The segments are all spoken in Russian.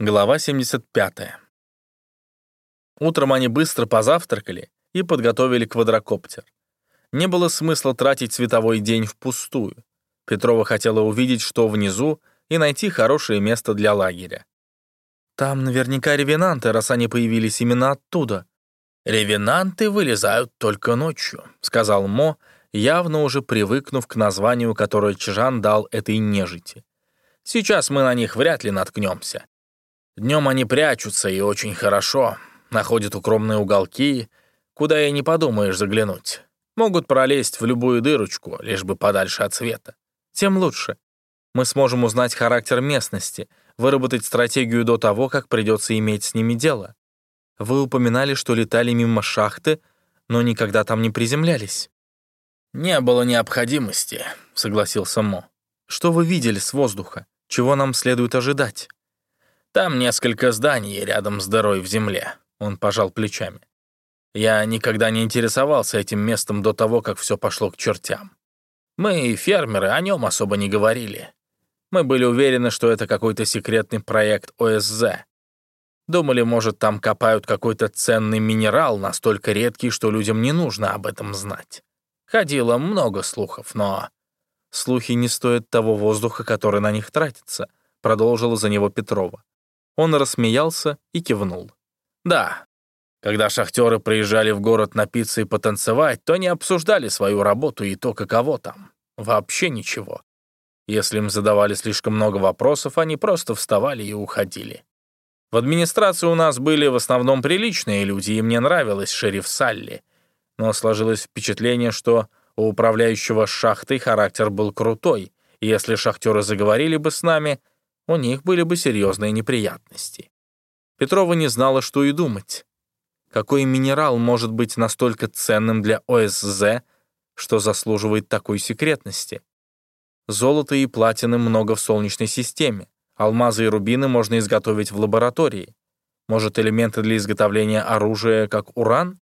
Глава 75. Утром они быстро позавтракали и подготовили квадрокоптер. Не было смысла тратить световой день впустую. Петрова хотела увидеть, что внизу, и найти хорошее место для лагеря. «Там наверняка ревенанты, раз они появились именно оттуда». «Ревенанты вылезают только ночью», — сказал Мо, явно уже привыкнув к названию, которое Чжан дал этой нежити. «Сейчас мы на них вряд ли наткнемся. Днем они прячутся и очень хорошо, находят укромные уголки, куда и не подумаешь заглянуть. Могут пролезть в любую дырочку, лишь бы подальше от света. Тем лучше. Мы сможем узнать характер местности, выработать стратегию до того, как придется иметь с ними дело. Вы упоминали, что летали мимо шахты, но никогда там не приземлялись. «Не было необходимости», — согласился Мо. «Что вы видели с воздуха? Чего нам следует ожидать?» Там несколько зданий рядом с дырой в земле. Он пожал плечами. Я никогда не интересовался этим местом до того, как все пошло к чертям. Мы, фермеры, о нем особо не говорили. Мы были уверены, что это какой-то секретный проект ОСЗ. Думали, может, там копают какой-то ценный минерал, настолько редкий, что людям не нужно об этом знать. Ходило много слухов, но... Слухи не стоят того воздуха, который на них тратится, продолжила за него Петрова. Он рассмеялся и кивнул. «Да, когда шахтеры приезжали в город напиться и потанцевать, то не обсуждали свою работу и то, каково там. Вообще ничего. Если им задавали слишком много вопросов, они просто вставали и уходили. В администрации у нас были в основном приличные люди, и мне нравилась шериф Салли. Но сложилось впечатление, что у управляющего шахтой характер был крутой, и если шахтеры заговорили бы с нами — у них были бы серьезные неприятности. Петрова не знала, что и думать. Какой минерал может быть настолько ценным для ОСЗ, что заслуживает такой секретности? Золота и платины много в Солнечной системе. Алмазы и рубины можно изготовить в лаборатории. Может, элементы для изготовления оружия, как уран?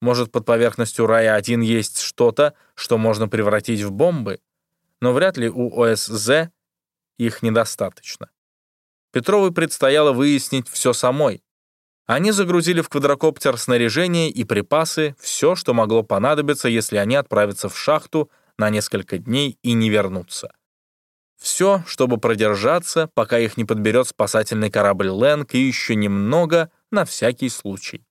Может, под поверхностью Рая-1 есть что-то, что можно превратить в бомбы? Но вряд ли у ОСЗ их недостаточно. Петровой предстояло выяснить все самой. Они загрузили в квадрокоптер снаряжение и припасы, все, что могло понадобиться, если они отправятся в шахту на несколько дней и не вернутся. Все, чтобы продержаться, пока их не подберет спасательный корабль «Лэнг» и еще немного на всякий случай.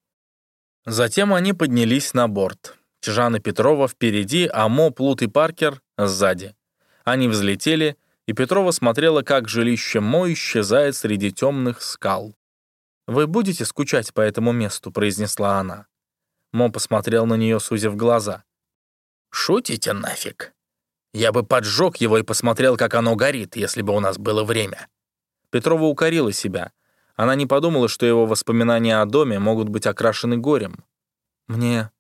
Затем они поднялись на борт. Чжан и Петрова впереди, а Мо, Плут и Паркер сзади. Они взлетели, и Петрова смотрела, как жилище Мо исчезает среди темных скал. «Вы будете скучать по этому месту?» — произнесла она. Мо посмотрел на нее, сузив глаза. «Шутите нафиг? Я бы поджег его и посмотрел, как оно горит, если бы у нас было время». Петрова укорила себя. Она не подумала, что его воспоминания о доме могут быть окрашены горем. «Мне...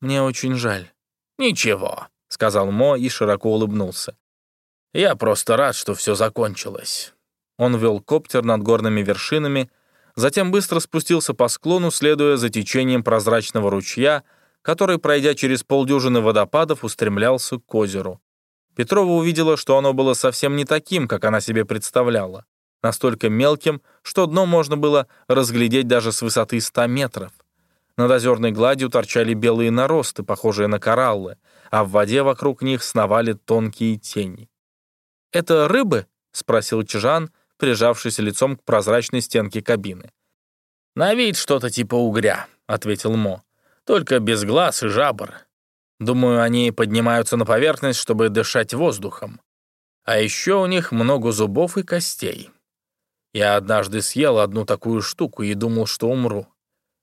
мне очень жаль». «Ничего», — сказал Мо и широко улыбнулся. Я просто рад, что все закончилось». Он вел коптер над горными вершинами, затем быстро спустился по склону, следуя за течением прозрачного ручья, который, пройдя через полдюжины водопадов, устремлялся к озеру. Петрова увидела, что оно было совсем не таким, как она себе представляла, настолько мелким, что дно можно было разглядеть даже с высоты 100 метров. Над озерной гладью торчали белые наросты, похожие на кораллы, а в воде вокруг них сновали тонкие тени. «Это рыбы?» — спросил Чжан, прижавшись лицом к прозрачной стенке кабины. «На вид что-то типа угря», — ответил Мо. «Только без глаз и жабр. Думаю, они поднимаются на поверхность, чтобы дышать воздухом. А еще у них много зубов и костей. Я однажды съел одну такую штуку и думал, что умру.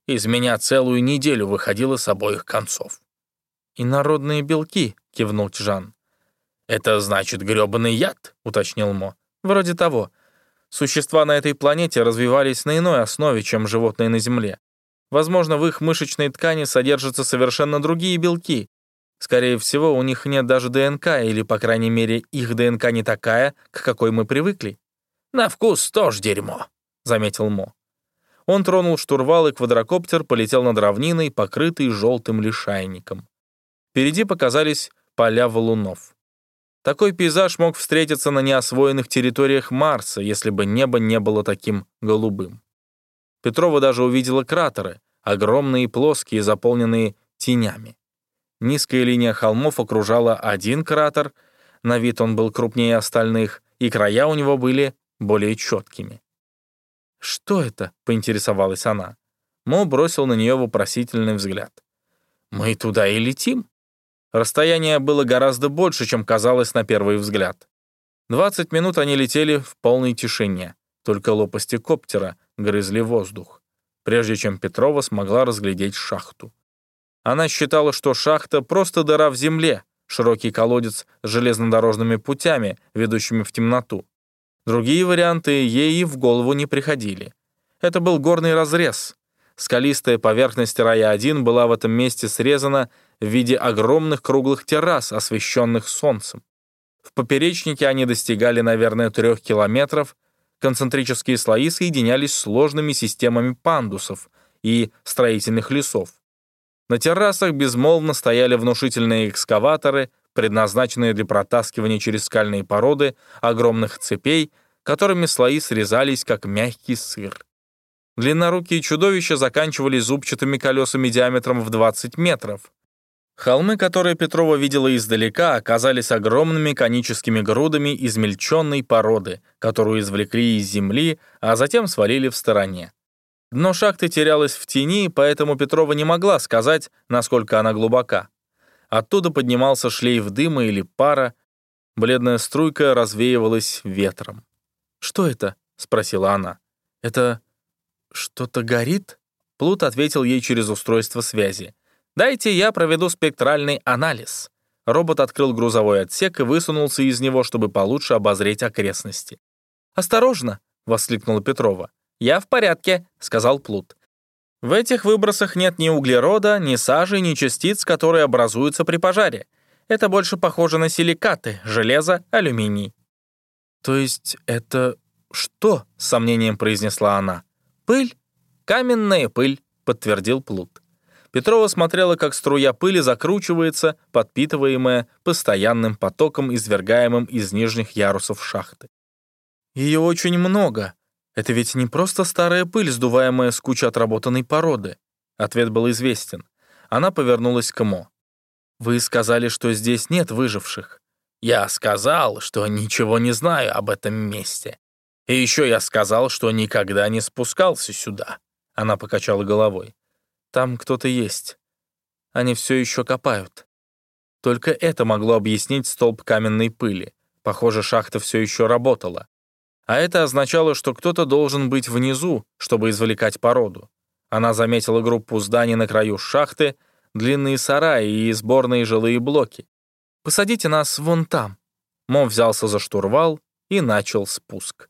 Из меня целую неделю выходило с обоих концов». «И народные белки», — кивнул Чжан. «Это значит грёбаный яд?» — уточнил Мо. «Вроде того. Существа на этой планете развивались на иной основе, чем животные на Земле. Возможно, в их мышечной ткани содержатся совершенно другие белки. Скорее всего, у них нет даже ДНК, или, по крайней мере, их ДНК не такая, к какой мы привыкли. «На вкус тоже дерьмо», — заметил Мо. Он тронул штурвал, и квадрокоптер полетел над равниной, покрытый желтым лишайником. Впереди показались поля валунов. Такой пейзаж мог встретиться на неосвоенных территориях Марса, если бы небо не было таким голубым. Петрова даже увидела кратеры, огромные и плоские, заполненные тенями. Низкая линия холмов окружала один кратер, на вид он был крупнее остальных, и края у него были более четкими. «Что это?» — поинтересовалась она. Мо бросил на нее вопросительный взгляд. «Мы туда и летим?» Расстояние было гораздо больше, чем казалось на первый взгляд. 20 минут они летели в полной тишине, только лопасти коптера грызли воздух, прежде чем Петрова смогла разглядеть шахту. Она считала, что шахта — просто дыра в земле, широкий колодец с железнодорожными путями, ведущими в темноту. Другие варианты ей в голову не приходили. Это был горный разрез. Скалистая поверхность рая-1 была в этом месте срезана в виде огромных круглых террас, освещенных солнцем. В поперечнике они достигали, наверное, трех километров, концентрические слои соединялись сложными системами пандусов и строительных лесов. На террасах безмолвно стояли внушительные экскаваторы, предназначенные для протаскивания через скальные породы огромных цепей, которыми слои срезались, как мягкий сыр. Длиннорукие чудовища заканчивались зубчатыми колесами диаметром в 20 метров. Холмы, которые Петрова видела издалека, оказались огромными коническими грудами измельченной породы, которую извлекли из земли, а затем свалили в стороне. Дно шахты терялось в тени, поэтому Петрова не могла сказать, насколько она глубока. Оттуда поднимался шлейф дыма или пара, бледная струйка развеивалась ветром. «Что это?» — спросила она. «Это что-то горит?» Плут ответил ей через устройство связи. «Дайте я проведу спектральный анализ». Робот открыл грузовой отсек и высунулся из него, чтобы получше обозреть окрестности. «Осторожно!» — воскликнула Петрова. «Я в порядке», — сказал Плут. «В этих выбросах нет ни углерода, ни сажи, ни частиц, которые образуются при пожаре. Это больше похоже на силикаты, железо, алюминий». «То есть это что?» — с сомнением произнесла она. «Пыль? Каменная пыль», — подтвердил Плут. Петрова смотрела, как струя пыли закручивается, подпитываемая постоянным потоком, извергаемым из нижних ярусов шахты. «Ее очень много», это ведь не просто старая пыль, сдуваемая с кучи отработанной породы. Ответ был известен. Она повернулась к Мо. «Вы сказали, что здесь нет выживших». «Я сказал, что ничего не знаю об этом месте. И еще я сказал, что никогда не спускался сюда». Она покачала головой. «Там кто-то есть. Они все еще копают». Только это могло объяснить столб каменной пыли. Похоже, шахта все еще работала. А это означало, что кто-то должен быть внизу, чтобы извлекать породу. Она заметила группу зданий на краю шахты, длинные сараи и сборные жилые блоки. «Посадите нас вон там». Мо взялся за штурвал и начал спуск.